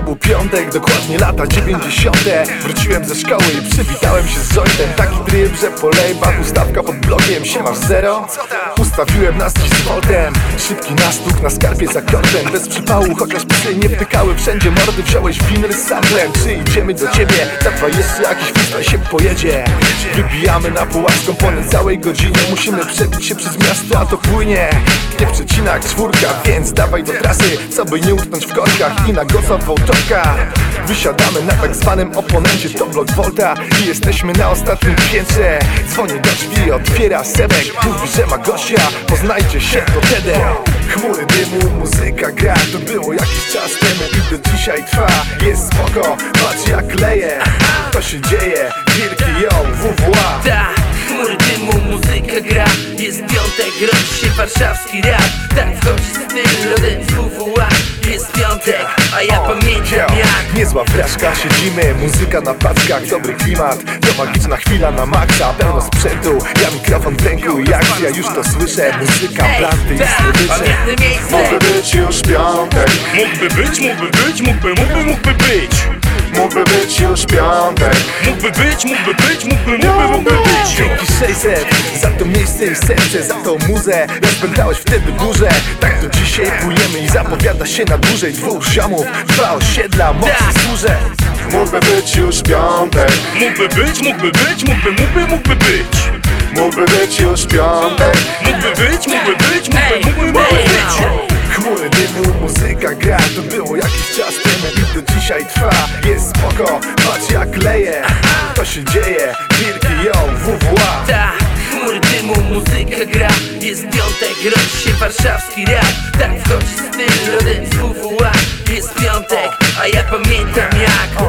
piątek, dokładnie lata 90 Wróciłem ze szkoły i przywitałem się z jointem Taki tryb, że po lejbach ustawka pod blokiem. Siemasz zero? Ustawiłem nas dziś z voltem Szybki nastuk na skarpie za kortem Bez przypału, chociaż psy nie wtykały wszędzie. Mordy Wziąłeś winyl z samplem, czy idziemy do ciebie? Zatrwa jeszcze jakiś freestyle się pojedzie. Wybijamy na pułapską ponad całej godziny Musimy przebić się przez miasto, a to płynie. Nie przecinak czwórka, więc dawaj do trasy. Co by nie utknąć w korkach i na goca Wołtoka Wysiadamy na tak zwanym oponencie. To blok Volta I jesteśmy na ostatnim piętrze Dzwonię do drzwi, otwiera Sebek. Mówi, że ma gościa, poznajcie się to Tede. Chmury dymu, muzyka gra. To było jakiś czas temu i do dzisiaj trwa. Jest spoko, patrz jak leje. To się dzieje, wielki ją, WWA Ta, chmury dymu, muzyka gra. Jest piątek, rodzi się warszawski rap. Tak wchodzi styl rodem z WWA Jest piątek, a ja pamiętam jak Niezła wrażka, siedzimy, muzyka na packach Dobry klimat, to magiczna chwila na maksa Pełno sprzętu, ja mikrofon w ręku i akcja Już to słyszę, muzyka, planty i tak, słodycze. Mógłby być już piątek, Mógłby być, mógłby być, mógłby, mógłby, mógłby być. Mógłby być już piątek. Mógłby być, mógłby być, mógłby, mógłby, mógłby być Dzięki 600 za to miejsce i serce, za tą muzę Rozpętałeś wtedy burzę, tak do dzisiaj płyniemy i zapowiada się na dłużej. Dwóch ziomów, dwa osiedla, mocno służę. Mógłby być już piątek, Mógłby być, mógłby być, mógłby, mógłby, mógłby być. Mógłby być już piątek. Mógłby być, mógłby być, mógłby, mógłby, mógłby być. Chmury dymu, muzyka gra. To było jakiś czas temu do dzisiaj trwa. Jest spoko, patrz jak leje. To się dzieje, wielki ją, WWA Ta, chmury dymu, muzyka gra. Jest piątek, rodzi się warszawski rap. Tak wchodzi styl rodem z WWA Jest piątek, a ja pamiętam jak